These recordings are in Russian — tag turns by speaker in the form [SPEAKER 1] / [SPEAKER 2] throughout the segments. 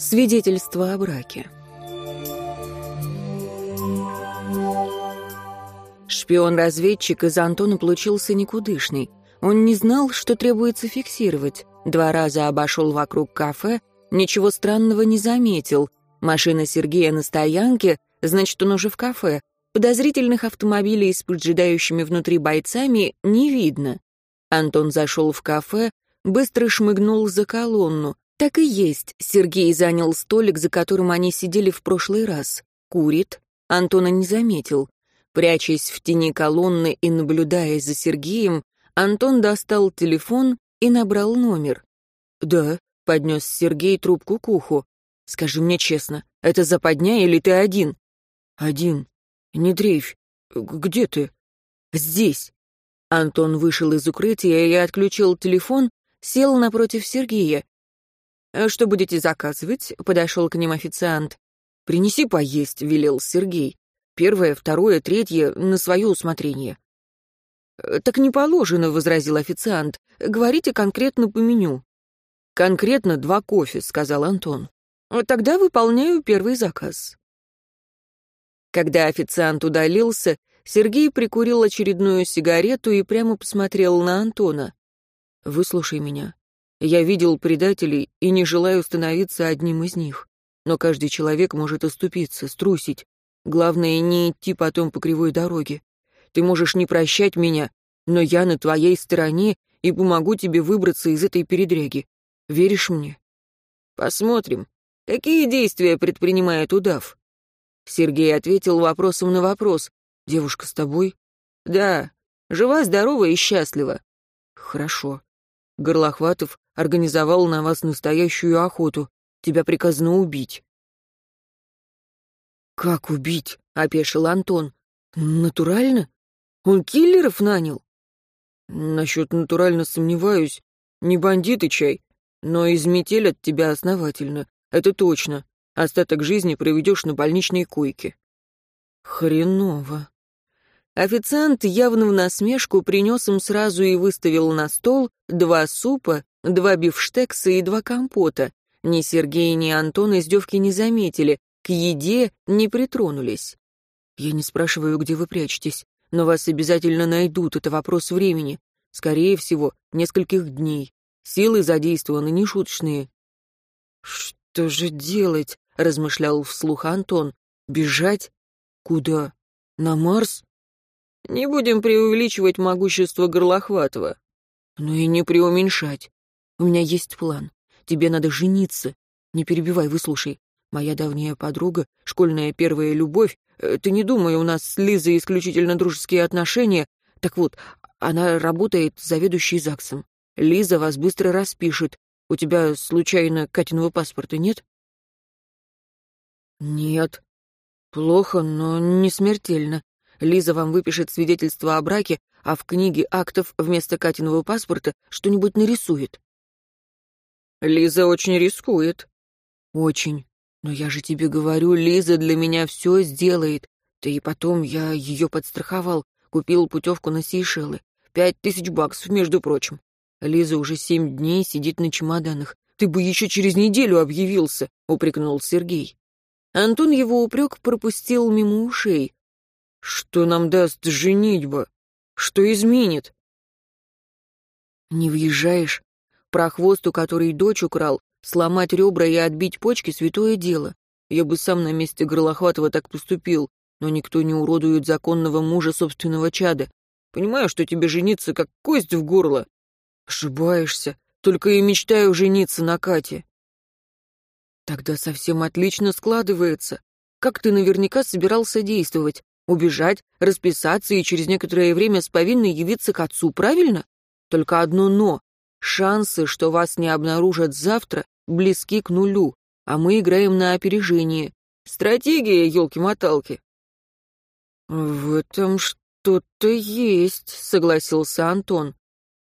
[SPEAKER 1] Свидетельство о браке. Шпион-разведчик из Антона получился никудышный. Он не знал, что требуется фиксировать. Два раза обошел вокруг кафе, ничего странного не заметил. Машина Сергея на стоянке, значит, он уже в кафе. Подозрительных автомобилей с поджидающими внутри бойцами не видно. Антон зашел в кафе, быстро шмыгнул за колонну. Так и есть, Сергей занял столик, за которым они сидели в прошлый раз. Курит. Антона не заметил. Прячась в тени колонны и наблюдая за Сергеем, Антон достал телефон и набрал номер. «Да», — поднес Сергей трубку к уху. «Скажи мне честно, это западня или ты один?» «Один. Не дрейфь. Где ты?» «Здесь». Антон вышел из укрытия и отключил телефон, сел напротив Сергея. «Э, «Что будете заказывать?» — подошел к ним официант. «Принеси поесть», — велел Сергей. «Первое, второе, третье — на свое усмотрение». «Э, «Так не положено», — возразил официант. «Говорите конкретно по меню». «Конкретно два кофе», — сказал Антон. «Тогда выполняю первый заказ». Когда официант удалился, Сергей прикурил очередную сигарету и прямо посмотрел на Антона. «Выслушай меня. Я видел предателей и не желаю становиться одним из них. Но каждый человек может оступиться, струсить. Главное, не идти потом по кривой дороге. Ты можешь не прощать меня, но я на твоей стороне и помогу тебе выбраться из этой передряги. Веришь мне? Посмотрим. Какие действия предпринимает удав? Сергей ответил вопросом на вопрос. Девушка с тобой? Да. Жива, здорова и счастлива. Хорошо. Горлохватов организовал на вас настоящую охоту. Тебя приказано убить». «Как убить?» — опешил Антон. «Натурально? Он киллеров нанял?» «Насчет натурально сомневаюсь. Не бандиты чай, но изметелят тебя основательно. Это точно. Остаток жизни проведешь на больничной койке». «Хреново», Официант явно в насмешку принес им сразу и выставил на стол два супа, два бифштекса и два компота. Ни Сергей, ни Антон издевки не заметили, к еде не притронулись. «Я не спрашиваю, где вы прячетесь, но вас обязательно найдут, это вопрос времени. Скорее всего, нескольких дней. Силы задействованы нешуточные». «Что же делать?» — размышлял вслух Антон. «Бежать? Куда? На Марс?» Не будем преувеличивать могущество Горлохватова. Но и не преуменьшать. У меня есть план. Тебе надо жениться. Не перебивай, выслушай. Моя давняя подруга, школьная первая любовь. Э, ты не думай, у нас с Лизой исключительно дружеские отношения. Так вот, она работает заведующей ЗАГСом. Лиза вас быстро распишет. У тебя, случайно, Катиного паспорта нет? Нет. Плохо, но не смертельно. Лиза вам выпишет свидетельство о браке, а в книге актов вместо Катиного паспорта что-нибудь нарисует. Лиза очень рискует. Очень. Но я же тебе говорю, Лиза для меня все сделает. Да и потом я ее подстраховал, купил путевку на Сейшелы. Пять тысяч баксов, между прочим. Лиза уже семь дней сидит на чемоданах. Ты бы еще через неделю объявился, упрекнул Сергей. Антон его упрек пропустил мимо ушей. Что нам даст женитьба? Что изменит? Не въезжаешь. Прохвосту, который дочь украл, сломать ребра и отбить почки — святое дело. Я бы сам на месте Горлохватова так поступил, но никто не уродует законного мужа собственного чада. Понимаю, что тебе жениться как кость в горло. Ошибаешься. Только и мечтаю жениться на Кате. Тогда совсем отлично складывается. Как ты наверняка собирался действовать? Убежать, расписаться и через некоторое время с повинной явиться к отцу, правильно? Только одно «но». Шансы, что вас не обнаружат завтра, близки к нулю, а мы играем на опережение. Стратегия, елки-моталки. В этом что-то есть, согласился Антон.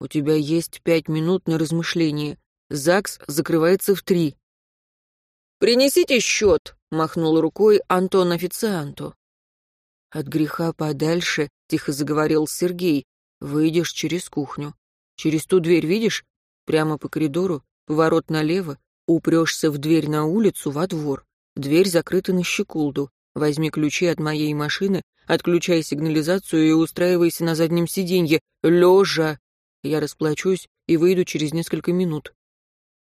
[SPEAKER 1] У тебя есть пять минут на размышление. ЗАГС закрывается в три. «Принесите счет», — махнул рукой Антон официанту. «От греха подальше», — тихо заговорил Сергей, — «выйдешь через кухню. Через ту дверь видишь? Прямо по коридору, поворот налево, Упрешься в дверь на улицу, во двор. Дверь закрыта на щеколду. Возьми ключи от моей машины, отключай сигнализацию и устраивайся на заднем сиденье, лежа. Я расплачусь и выйду через несколько минут.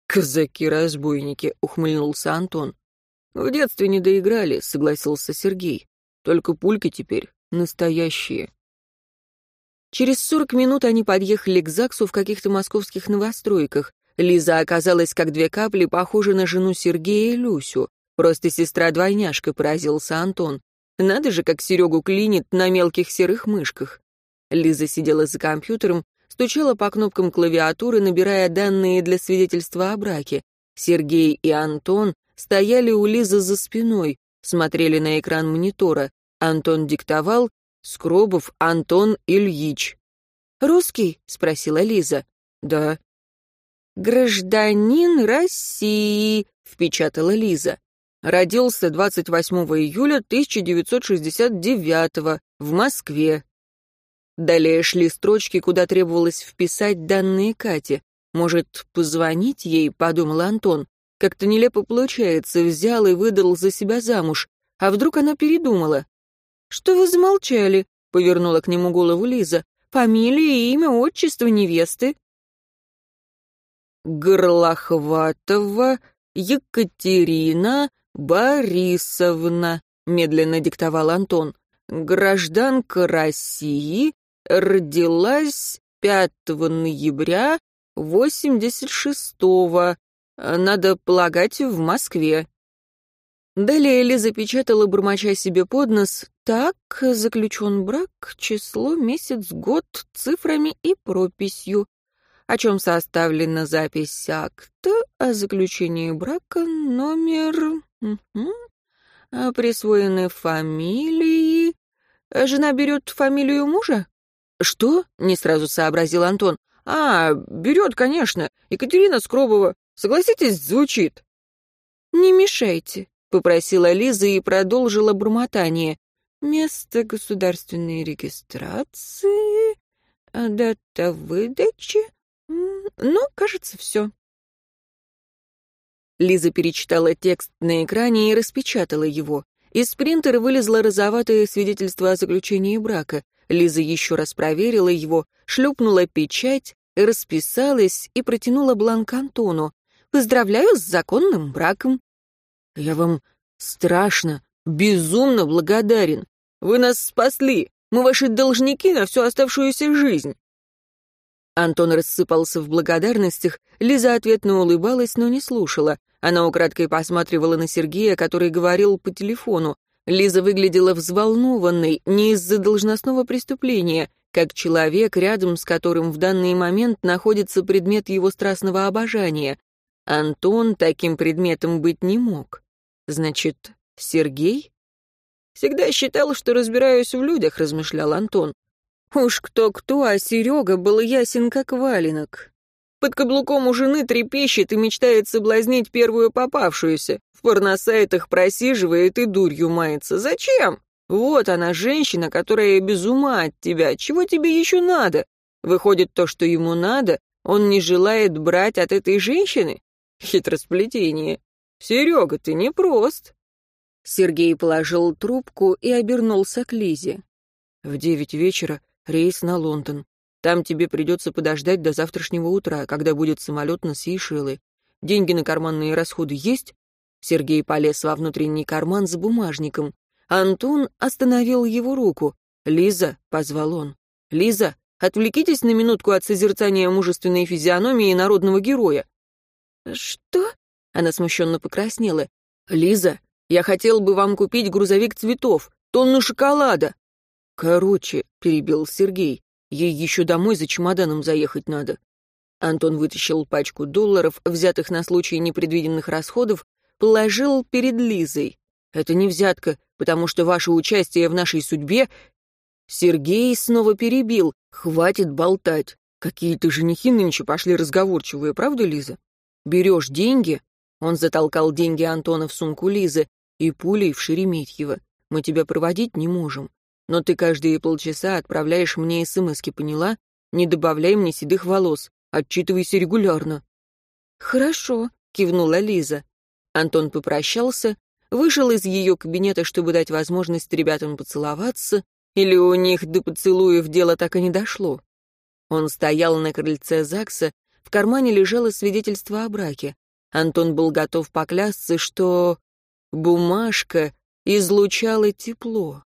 [SPEAKER 1] «Казаки-разбойники», — ухмыльнулся Антон. «В детстве не доиграли», — согласился Сергей. «Только пульки теперь настоящие». Через сорок минут они подъехали к ЗАГСу в каких-то московских новостройках. Лиза оказалась как две капли похожа на жену Сергея и Люсю. Просто сестра-двойняшка, поразился Антон. Надо же, как Серегу клинит на мелких серых мышках. Лиза сидела за компьютером, стучала по кнопкам клавиатуры, набирая данные для свидетельства о браке. Сергей и Антон стояли у Лизы за спиной, смотрели на экран монитора. Антон диктовал «Скробов Антон Ильич». «Русский?» — спросила Лиза. «Да». «Гражданин России», — впечатала Лиза. Родился 28 июля 1969 в Москве. Далее шли строчки, куда требовалось вписать данные Кате. Может, позвонить ей, подумал Антон. Как-то нелепо получается, взял и выдал за себя замуж. А вдруг она передумала? «Что вы замолчали?» — повернула к нему голову Лиза. «Фамилия, имя, отчество невесты?» «Горлохватова Екатерина Борисовна», — медленно диктовал Антон. «Гражданка России, родилась 5 ноября 86-го, надо полагать, в Москве. Далее Эли запечатала, бормоча себе под нос, «Так, заключен брак, число, месяц, год, цифрами и прописью, о чем составлена запись акта о заключении брака, номер... Угу. Присвоены фамилии... Жена берет фамилию мужа?» «Что?» — не сразу сообразил Антон. «А, берет, конечно. Екатерина Скробова. Согласитесь, звучит». «Не мешайте», — попросила Лиза и продолжила бормотание. «Место государственной регистрации, дата выдачи. Ну, кажется, все». Лиза перечитала текст на экране и распечатала его. Из принтера вылезло розоватое свидетельство о заключении брака. Лиза еще раз проверила его, шлепнула печать, расписалась и протянула бланк Антону. «Поздравляю с законным браком». «Я вам страшно, безумно благодарен. Вы нас спасли. Мы ваши должники на всю оставшуюся жизнь». Антон рассыпался в благодарностях, Лиза ответно улыбалась, но не слушала. Она украдкой посматривала на Сергея, который говорил по телефону. Лиза выглядела взволнованной не из-за должностного преступления, как человек, рядом с которым в данный момент находится предмет его страстного обожания. Антон таким предметом быть не мог. Значит, Сергей? Всегда считал, что разбираюсь в людях, размышлял Антон. Уж кто-кто, а Серега был ясен как валенок. Под каблуком у жены трепещет и мечтает соблазнить первую попавшуюся. В порносайтах просиживает и дурью мается. Зачем? Вот она, женщина, которая без ума от тебя. Чего тебе еще надо? Выходит, то, что ему надо, он не желает брать от этой женщины? Хитросплетение. Серега, ты не прост. Сергей положил трубку и обернулся к Лизе. В девять вечера рейс на Лондон. Там тебе придется подождать до завтрашнего утра, когда будет самолет на Сейшелы. Деньги на карманные расходы есть?» Сергей полез во внутренний карман за бумажником. Антон остановил его руку. «Лиза», — позвал он. «Лиза, отвлекитесь на минутку от созерцания мужественной физиономии народного героя». «Что?» — она смущенно покраснела. «Лиза, я хотел бы вам купить грузовик цветов, тонну шоколада». «Короче», — перебил Сергей, Ей еще домой за чемоданом заехать надо. Антон вытащил пачку долларов, взятых на случай непредвиденных расходов, положил перед Лизой. Это не взятка, потому что ваше участие в нашей судьбе... Сергей снова перебил. Хватит болтать. Какие-то женихи нынче пошли разговорчивые, правда, Лиза? Берешь деньги... Он затолкал деньги Антона в сумку Лизы и пулей в Шереметьево. Мы тебя проводить не можем. Но ты каждые полчаса отправляешь мне смски, поняла? Не добавляй мне седых волос. Отчитывайся регулярно». «Хорошо», кивнула Лиза. Антон попрощался, вышел из ее кабинета, чтобы дать возможность ребятам поцеловаться, или у них до поцелуев дело так и не дошло. Он стоял на крыльце ЗАГСа, в кармане лежало свидетельство о браке. Антон был готов поклясться, что бумажка излучала тепло.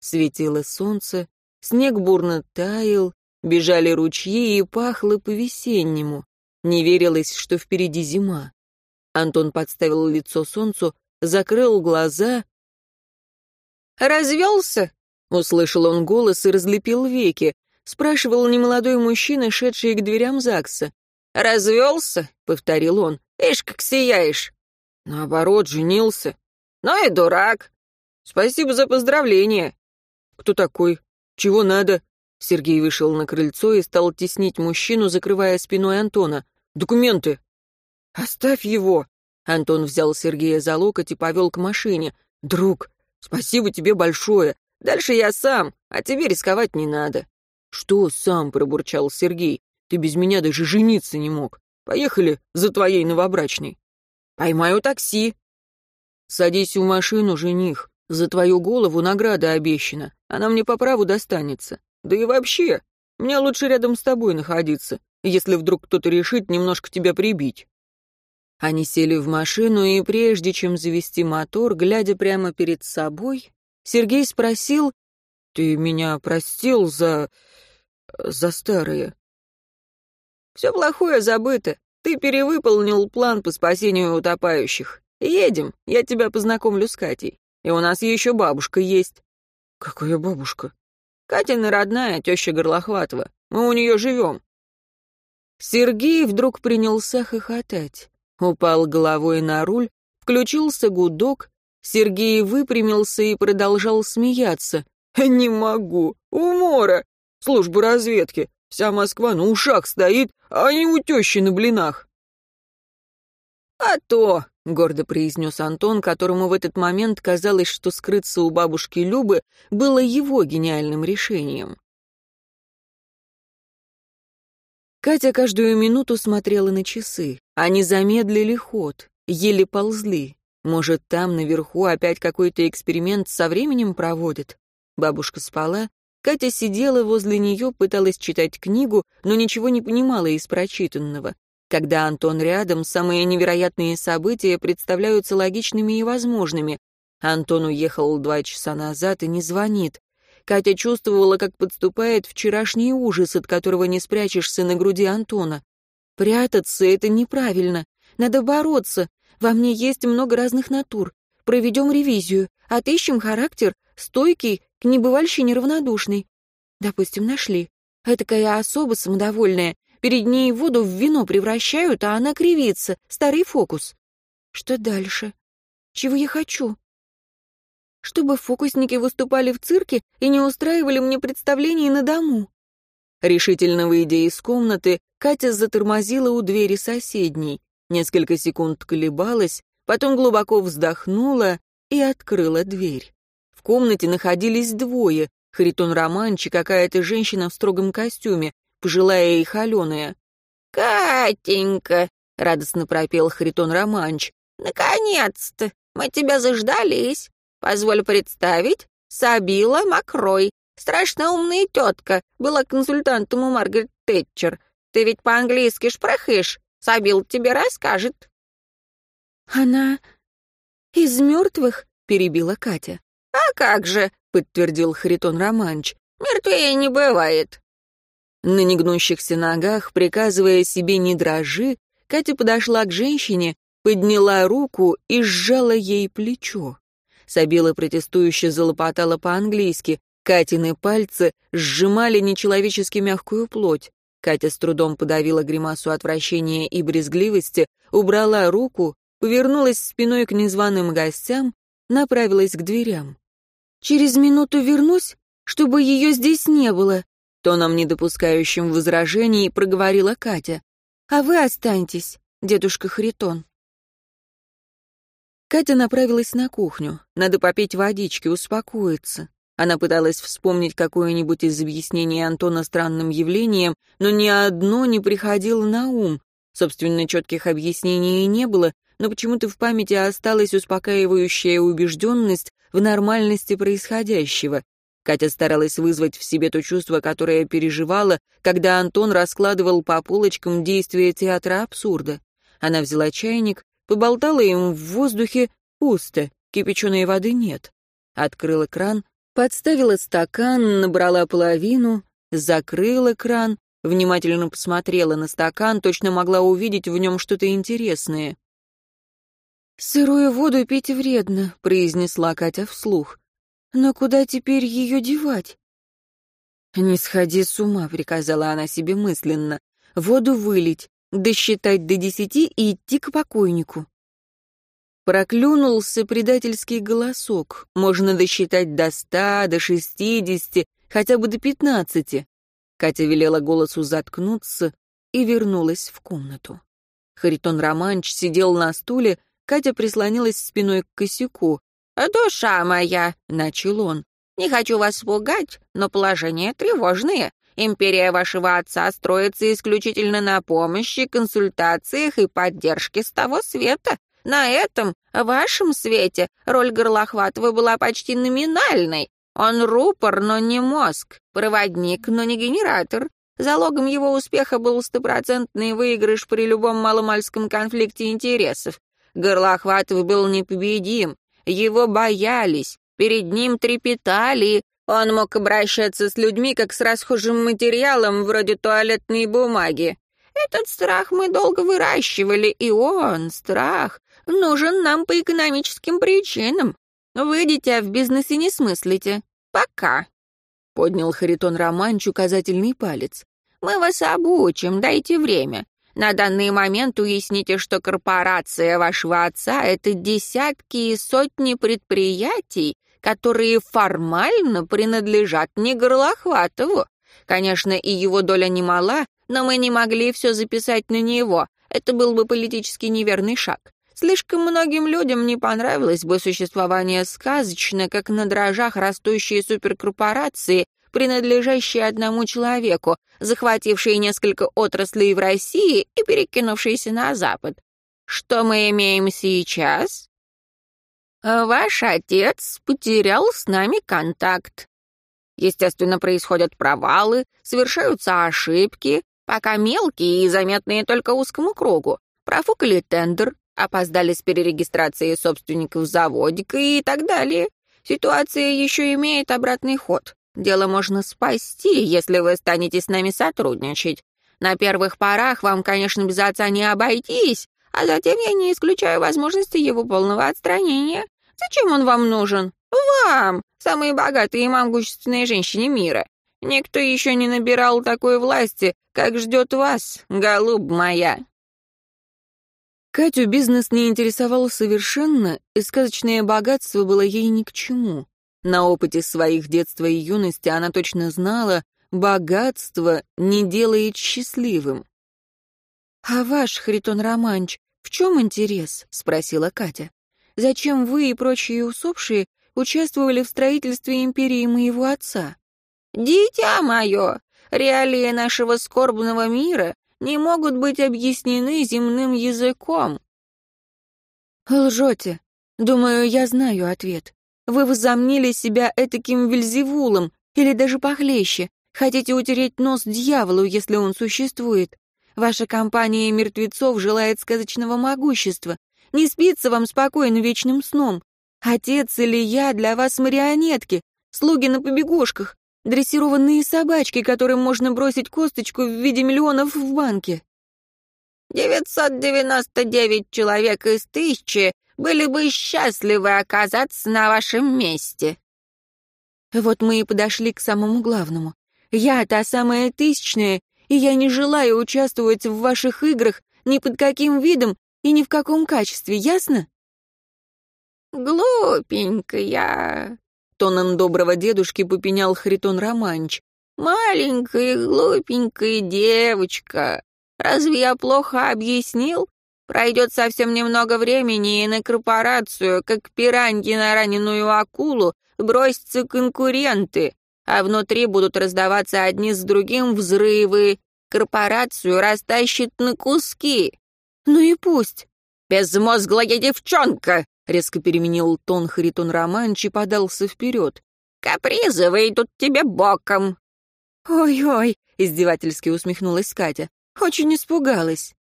[SPEAKER 1] Светило солнце, снег бурно таял, бежали ручьи и пахло по-весеннему. Не верилось, что впереди зима. Антон подставил лицо солнцу, закрыл глаза. «Развелся?» — услышал он голос и разлепил веки. Спрашивал немолодой мужчина, шедший к дверям ЗАГСа. «Развелся?» — повторил он. «Ишь, как сияешь!» «Наоборот, женился». «Ну и дурак!» «Спасибо за поздравление!» «Кто такой? Чего надо?» Сергей вышел на крыльцо и стал теснить мужчину, закрывая спиной Антона. «Документы!» «Оставь его!» Антон взял Сергея за локоть и повел к машине. «Друг, спасибо тебе большое. Дальше я сам, а тебе рисковать не надо». «Что сам?» — пробурчал Сергей. «Ты без меня даже жениться не мог. Поехали за твоей новобрачной». «Поймаю такси». «Садись в машину, жених. За твою голову награда обещана. Она мне по праву достанется. Да и вообще, мне лучше рядом с тобой находиться, если вдруг кто-то решит немножко тебя прибить». Они сели в машину, и прежде чем завести мотор, глядя прямо перед собой, Сергей спросил, «Ты меня простил за... за старое?» «Все плохое забыто. Ты перевыполнил план по спасению утопающих. Едем, я тебя познакомлю с Катей. И у нас еще бабушка есть». «Какая бабушка?» «Катина родная, теща Горлохватова. Мы у нее живем». Сергей вдруг принялся хохотать. Упал головой на руль, включился гудок, Сергей выпрямился и продолжал смеяться. «Не могу! Умора! Служба разведки! Вся Москва на ушах стоит, а не у тещи на блинах!» «А то!» — гордо произнес Антон, которому в этот момент казалось, что скрыться у бабушки Любы было его гениальным решением. Катя каждую минуту смотрела на часы. Они замедлили ход, еле ползли. Может, там, наверху, опять какой-то эксперимент со временем проводят? Бабушка спала. Катя сидела возле нее, пыталась читать книгу, но ничего не понимала из прочитанного. Когда Антон рядом, самые невероятные события представляются логичными и возможными. Антон уехал два часа назад и не звонит. Катя чувствовала, как подступает вчерашний ужас, от которого не спрячешься на груди Антона. Прятаться — это неправильно. Надо бороться. Во мне есть много разных натур. Проведем ревизию. Отыщем характер, стойкий, к небывальщине равнодушный. Допустим, нашли. Этакая особа самодовольная. Перед ней воду в вино превращают, а она кривится. Старый фокус. Что дальше? Чего я хочу? чтобы фокусники выступали в цирке и не устраивали мне представлений на дому. Решительно выйдя из комнаты, Катя затормозила у двери соседней, несколько секунд колебалась, потом глубоко вздохнула и открыла дверь. В комнате находились двое, Харитон Романч и какая-то женщина в строгом костюме, пожилая и холеная. «Катенька!» — радостно пропел Харитон Романч. «Наконец-то! Мы тебя заждались! Позволь представить, Сабила Макрой, страшно умная тетка, была консультантом у Маргарет Тэтчер. Ты ведь по-английски шпрахишь, Сабил тебе расскажет». «Она из мертвых?» — перебила Катя. «А как же!» — подтвердил Харитон Романч. «Мертвее не бывает». На негнущихся ногах, приказывая себе «не дрожи», Катя подошла к женщине, подняла руку и сжала ей плечо. Сабила протестующе залопотала по-английски. Катины пальцы сжимали нечеловечески мягкую плоть. Катя с трудом подавила гримасу отвращения и брезгливости, убрала руку, повернулась спиной к незваным гостям, направилась к дверям. «Через минуту вернусь, чтобы ее здесь не было», тоном, не допускающим возражений, проговорила Катя. «А вы останьтесь, дедушка Харитон». Катя направилась на кухню. Надо попить водички, успокоиться. Она пыталась вспомнить какое-нибудь из объяснений Антона странным явлением, но ни одно не приходило на ум. Собственно, четких объяснений не было, но почему-то в памяти осталась успокаивающая убежденность в нормальности происходящего. Катя старалась вызвать в себе то чувство, которое переживала, когда Антон раскладывал по полочкам действия театра абсурда. Она взяла чайник, поболтала им в воздухе, пусто, кипяченой воды нет. Открыла кран, подставила стакан, набрала половину, закрыла кран, внимательно посмотрела на стакан, точно могла увидеть в нем что-то интересное. «Сырую воду пить вредно», — произнесла Катя вслух. «Но куда теперь ее девать?» «Не сходи с ума», — приказала она себе мысленно. «Воду вылить, досчитать до десяти и идти к покойнику». Проклюнулся предательский голосок. Можно досчитать до ста, до шестидесяти, хотя бы до пятнадцати. Катя велела голосу заткнуться и вернулась в комнату. Харитон Романч сидел на стуле, Катя прислонилась спиной к косяку. «Душа моя!» — начал он. «Не хочу вас пугать, но положение тревожное. Империя вашего отца строится исключительно на помощи, консультациях и поддержке с того света. На этом, вашем свете, роль Горлохватова была почти номинальной. Он рупор, но не мозг, проводник, но не генератор. Залогом его успеха был стопроцентный выигрыш при любом маломальском конфликте интересов. Горлохватов был непобедим, его боялись, перед ним трепетали. Он мог обращаться с людьми, как с расхожим материалом, вроде туалетной бумаги. Этот страх мы долго выращивали, и он, страх, нужен нам по экономическим причинам. Вы, дитя, в бизнесе не смыслите. Пока. Поднял Харитон Романч указательный палец. Мы вас обучим, дайте время. На данный момент уясните, что корпорация вашего отца — это десятки и сотни предприятий, которые формально принадлежат не Горлохватову. Конечно, и его доля немала, но мы не могли все записать на него. Это был бы политически неверный шаг. Слишком многим людям не понравилось бы существование сказочно, как на дрожжах растущие суперкорпорации, принадлежащие одному человеку, захватившие несколько отраслей в России и перекинувшиеся на Запад. Что мы имеем сейчас? Ваш отец потерял с нами контакт. Естественно, происходят провалы, совершаются ошибки, пока мелкие и заметные только узкому кругу. Профукали тендер, опоздали с перерегистрацией собственников заводика и так далее. Ситуация еще имеет обратный ход. Дело можно спасти, если вы станете с нами сотрудничать. На первых порах вам, конечно, без отца не обойтись, а затем я не исключаю возможности его полного отстранения. Зачем он вам нужен? Вам, самые богатые и могущественные женщины мира. Никто еще не набирал такой власти, как ждет вас, голуб моя. Катю бизнес не интересовал совершенно, и сказочное богатство было ей ни к чему. На опыте своих детства и юности она точно знала, богатство не делает счастливым. «А ваш, Хритон Романч, в чем интерес?» — спросила Катя. «Зачем вы и прочие усопшие участвовали в строительстве империи моего отца?» «Дитя мое, реалии нашего скорбного мира не могут быть объяснены земным языком». «Лжете. Думаю, я знаю ответ. Вы возомнили себя этаким вельзевулом, или даже похлеще. Хотите утереть нос дьяволу, если он существует. Ваша компания мертвецов желает сказочного могущества. Не спится вам спокойно вечным сном. Отец или я для вас марионетки, слуги на побегушках, дрессированные собачки, которым можно бросить косточку в виде миллионов в банке. «Девятьсот девяносто девять человек из тысячи были бы счастливы оказаться на вашем месте». Вот мы и подошли к самому главному. Я та самая тысячная, и я не желаю участвовать в ваших играх ни под каким видом и ни в каком качестве, ясно? «Глупенькая», — тоном доброго дедушки попенял Хритон Романч. «Маленькая глупенькая девочка. Разве я плохо объяснил? Пройдет совсем немного времени, и на корпорацию, как пираньи на раненую акулу, бросятся конкуренты, а внутри будут раздаваться одни с другим взрывы.
[SPEAKER 2] Корпорацию растащит на куски.
[SPEAKER 1] Ну и пусть.
[SPEAKER 2] «Безмозглая девчонка!» — резко переменил тон Харитон Романч и подался вперед. «Капризы выйдут тебе боком!»
[SPEAKER 1] «Ой-ой!» — издевательски усмехнулась Катя. «Очень испугалась».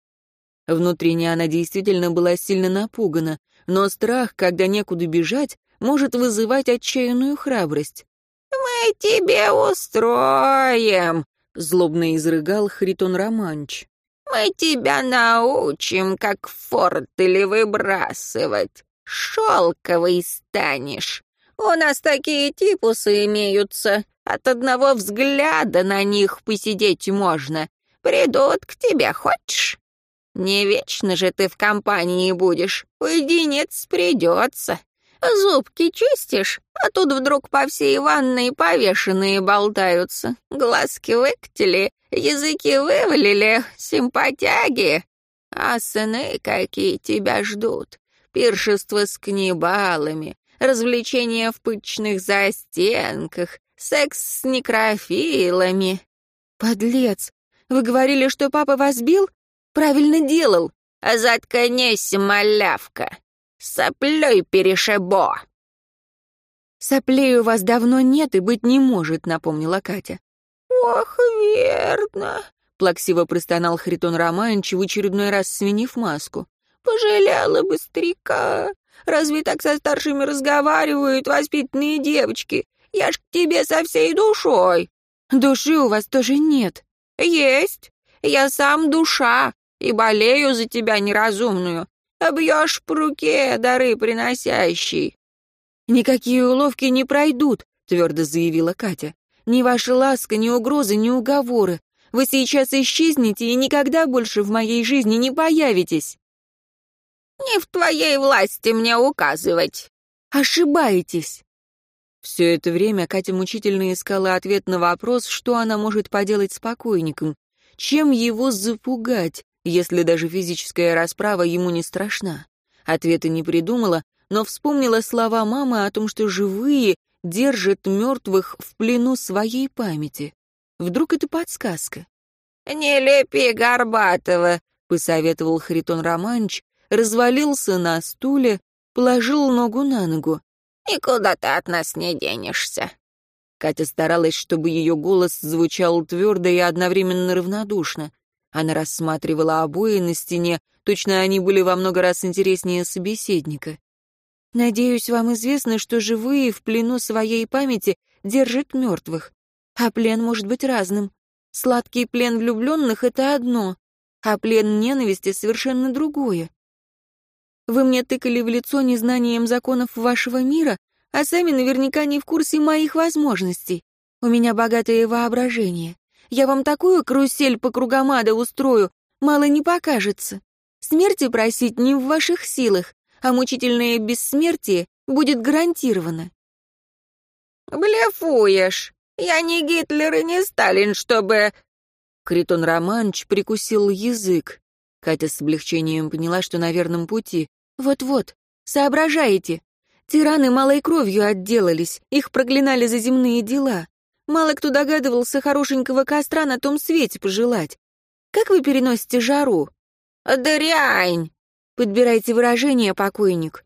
[SPEAKER 1] Внутренне она действительно была сильно напугана, но страх, когда некуда бежать, может вызывать отчаянную храбрость.
[SPEAKER 2] «Мы тебе устроим!»
[SPEAKER 1] — злобно изрыгал Хритон Романч.
[SPEAKER 2] Мы тебя научим, как фортели выбрасывать. Шелковый станешь. У нас такие типусы имеются. От одного взгляда на них посидеть можно. Придут к тебе, хочешь? Не вечно же ты в компании будешь. Уединец придется. Зубки чистишь, а тут вдруг по всей ванной повешенные болтаются. Глазки выкатили, Языки вывалили, симпатяги. А сыны какие тебя ждут. Пиршество с книбалами, развлечения в пыточных застенках, секс с некрофилами.
[SPEAKER 1] Подлец! Вы говорили, что папа вас бил? Правильно делал.
[SPEAKER 2] А заткнись, малявка. Соплей перешибо.
[SPEAKER 1] Соплей у вас давно нет и быть не может, напомнила Катя.
[SPEAKER 2] «Ох, верно!» — плаксиво простонал Хритон Романович, в очередной раз свинив маску. «Пожалела бы старика. Разве так со старшими разговаривают воспитанные девочки? Я ж к тебе со всей душой».
[SPEAKER 1] «Души у вас тоже нет».
[SPEAKER 2] «Есть. Я сам душа и болею за тебя неразумную. Обьешь по руке, дары приносящий».
[SPEAKER 1] «Никакие уловки не пройдут», — твердо заявила Катя. Ни ваша ласка, ни угрозы, ни уговоры. Вы сейчас исчезнете и никогда больше в моей жизни не появитесь.
[SPEAKER 2] Не в твоей власти мне указывать.
[SPEAKER 1] Ошибаетесь. Все это время Катя мучительно искала ответ на вопрос, что она может поделать с покойником, чем его запугать, если даже физическая расправа ему не страшна. Ответа не придумала, но вспомнила слова мамы о том, что живые держит мертвых в плену своей памяти. Вдруг это подсказка?
[SPEAKER 2] «Не лепи Горбатова», —
[SPEAKER 1] посоветовал Харитон Романович, развалился на стуле, положил ногу на ногу.
[SPEAKER 2] «Никуда ты от нас не денешься».
[SPEAKER 1] Катя старалась, чтобы ее голос звучал твердо и одновременно равнодушно. Она рассматривала обои на стене, точно они были во много раз интереснее собеседника. Надеюсь, вам известно, что живые в плену своей памяти держат мертвых. А плен может быть разным. Сладкий плен влюбленных — это одно, а плен ненависти — совершенно другое. Вы мне тыкали в лицо незнанием законов вашего мира, а сами наверняка не в курсе моих возможностей. У меня богатое воображение. Я вам такую карусель по кругам ада устрою, мало не покажется. Смерти просить не в ваших силах, а мучительное бессмертие будет гарантировано.
[SPEAKER 2] «Блефуешь! Я не Гитлер и не Сталин, чтобы...»
[SPEAKER 1] Критон Романч прикусил язык. Катя с облегчением поняла, что на верном пути. «Вот-вот, соображаете. Тираны малой кровью отделались, их проклинали за земные дела. Мало кто догадывался хорошенького костра на том свете пожелать. Как вы переносите жару?»
[SPEAKER 2] «Дрянь!»
[SPEAKER 1] Подбирайте выражение, покойник».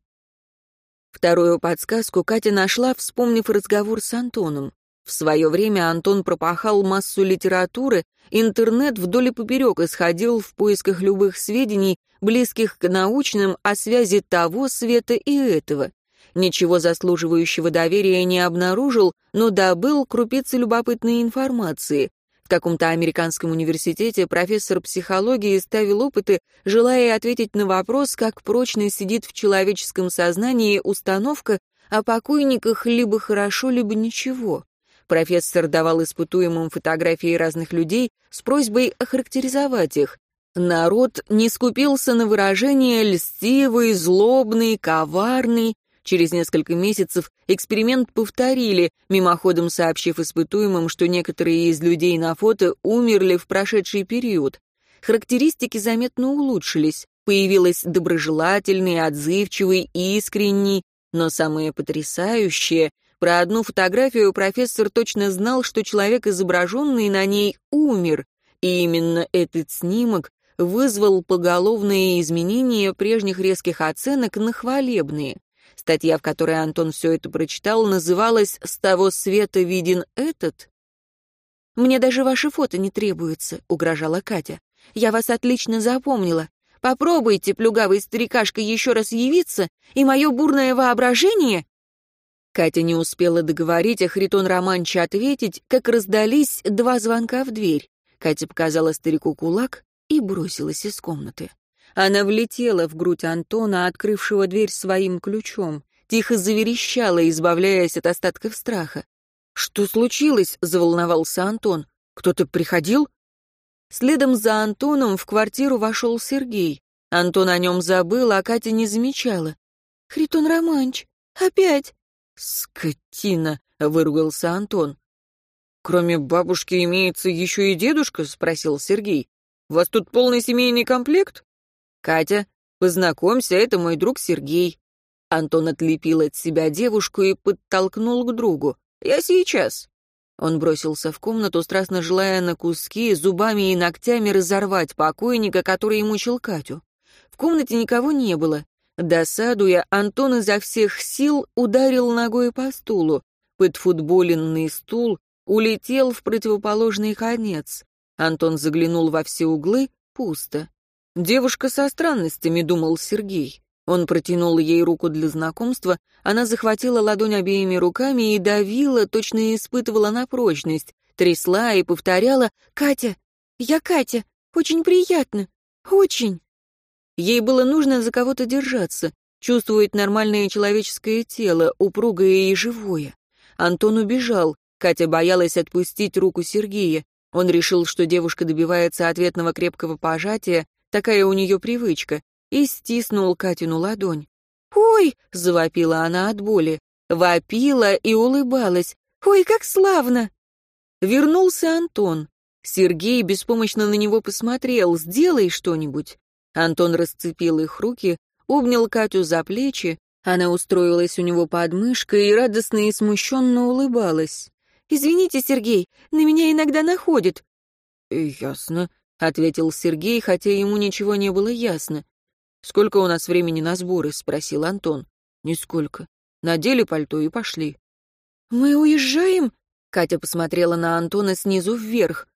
[SPEAKER 1] Вторую подсказку Катя нашла, вспомнив разговор с Антоном. В свое время Антон пропахал массу литературы, интернет вдоль и поперек исходил в поисках любых сведений, близких к научным, о связи того света и этого. Ничего заслуживающего доверия не обнаружил, но добыл крупицы любопытной информации каком-то американском университете профессор психологии ставил опыты, желая ответить на вопрос, как прочно сидит в человеческом сознании установка о покойниках либо хорошо, либо ничего. Профессор давал испытуемым фотографии разных людей с просьбой охарактеризовать их. Народ не скупился на выражение «льстивый», «злобный», «коварный», Через несколько месяцев эксперимент повторили, мимоходом сообщив испытуемым, что некоторые из людей на фото умерли в прошедший период. Характеристики заметно улучшились. Появилась доброжелательный, отзывчивый, искренний. Но самое потрясающее — про одну фотографию профессор точно знал, что человек, изображенный на ней, умер. И именно этот снимок вызвал поголовные изменения прежних резких оценок на хвалебные. Статья, в которой Антон все это прочитал, называлась «С того света виден этот». «Мне даже ваши фото не требуется», — угрожала Катя. «Я вас отлично запомнила. Попробуйте, плюгавый старикашка, еще раз явиться, и мое бурное воображение...» Катя не успела договорить, а Хритон Романча ответить, как раздались два звонка в дверь. Катя показала старику кулак и бросилась из комнаты. Она влетела в грудь Антона, открывшего дверь своим ключом, тихо заверещала, избавляясь от остатков страха. «Что случилось?» — заволновался Антон. «Кто-то приходил?» Следом за Антоном в квартиру вошел Сергей. Антон о нем забыл, а Катя не замечала. «Хритон Романч, опять!» «Скотина!» — выругался Антон. «Кроме бабушки имеется еще и дедушка?» — спросил Сергей. «У вас тут полный семейный комплект?» «Катя, познакомься, это мой друг Сергей». Антон отлепил от себя девушку и подтолкнул к другу. «Я сейчас». Он бросился в комнату, страстно желая на куски, зубами и ногтями разорвать покойника, который мучил Катю. В комнате никого не было. Досадуя, Антон изо всех сил ударил ногой по стулу. Подфутболенный стул улетел в противоположный конец. Антон заглянул во все углы, пусто. «Девушка со странностями», — думал Сергей. Он протянул ей руку для знакомства, она захватила ладонь обеими руками и давила, точно испытывала на прочность, трясла и повторяла «Катя! Я Катя! Очень приятно! Очень!» Ей было нужно за кого-то держаться, чувствовать нормальное человеческое тело, упругое и живое. Антон убежал, Катя боялась отпустить руку Сергея. Он решил, что девушка добивается ответного крепкого пожатия, такая у нее привычка, и стиснул Катину ладонь. «Ой!» — завопила она от боли. Вопила и улыбалась. «Ой, как славно!» Вернулся Антон. Сергей беспомощно на него посмотрел. «Сделай что-нибудь!» Антон расцепил их руки, обнял Катю за плечи, она устроилась у него под мышкой и радостно и смущенно улыбалась. «Извините, Сергей, на меня иногда находит». «Ясно», — ответил Сергей, хотя ему ничего не было ясно. «Сколько у нас времени на сборы?» — спросил Антон. «Нисколько. Надели пальто и пошли». «Мы уезжаем?» — Катя посмотрела на Антона снизу вверх.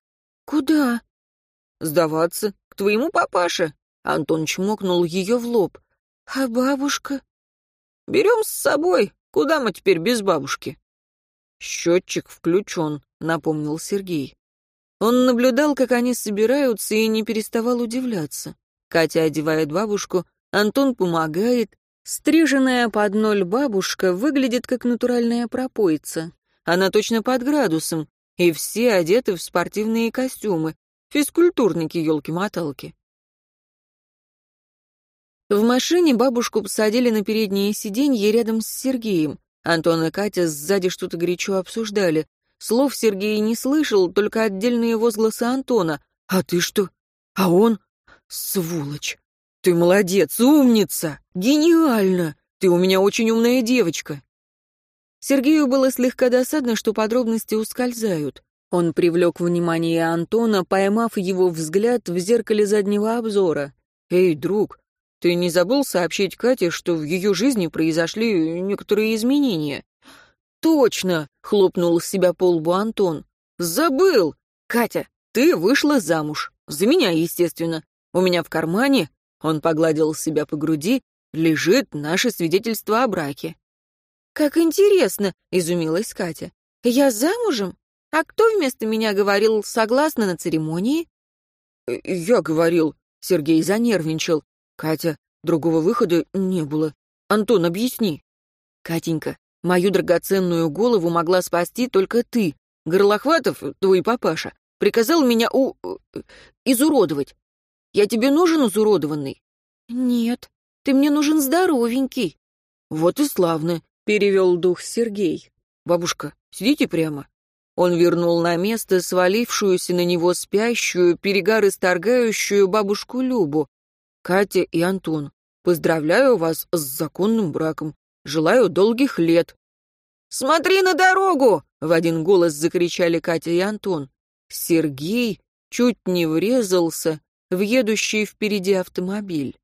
[SPEAKER 1] «Куда?» «Сдаваться. К твоему папаше». Антон чмокнул ее в лоб. «А бабушка?» «Берем с собой. Куда мы теперь без бабушки?» «Счетчик включен», — напомнил Сергей. Он наблюдал, как они собираются, и не переставал удивляться. Катя одевает бабушку, Антон помогает. Стриженная под ноль бабушка выглядит как натуральная пропойца. Она точно под градусом, и все одеты в спортивные костюмы. Физкультурники, елки-моталки. В машине бабушку посадили на переднее сиденье рядом с Сергеем. Антон и Катя сзади что-то горячо обсуждали. Слов Сергей не слышал, только отдельные возгласы Антона. «А ты что? А он? Сволочь! Ты молодец, умница! Гениально! Ты у меня очень умная девочка!» Сергею было слегка досадно, что подробности ускользают. Он привлек внимание Антона, поймав его взгляд в зеркале заднего обзора. «Эй, друг, ты не забыл сообщить Кате, что в ее жизни произошли некоторые изменения?» «Точно!» — хлопнул с себя по лбу Антон. «Забыл! Катя, ты вышла замуж. За меня, естественно. У меня в кармане, он погладил себя по груди, лежит наше свидетельство о браке. «Как интересно!» — изумилась Катя. «Я замужем? А кто вместо меня говорил «согласно» на церемонии?» «Э, «Я говорил», — Сергей занервничал. «Катя, другого выхода не было. Антон, объясни». «Катенька, мою драгоценную голову могла спасти только ты. Горлохватов, твой папаша, приказал меня у... Э, изуродовать. Я тебе нужен изуродованный?» «Нет, ты мне нужен здоровенький». «Вот и славно», — перевел дух Сергей. «Бабушка, сидите прямо». Он вернул на место свалившуюся на него спящую, перегар исторгающую бабушку Любу. «Катя и Антон, поздравляю вас с законным браком. Желаю долгих лет». «Смотри на дорогу!» — в один голос закричали Катя и Антон. Сергей чуть не врезался в едущий впереди автомобиль.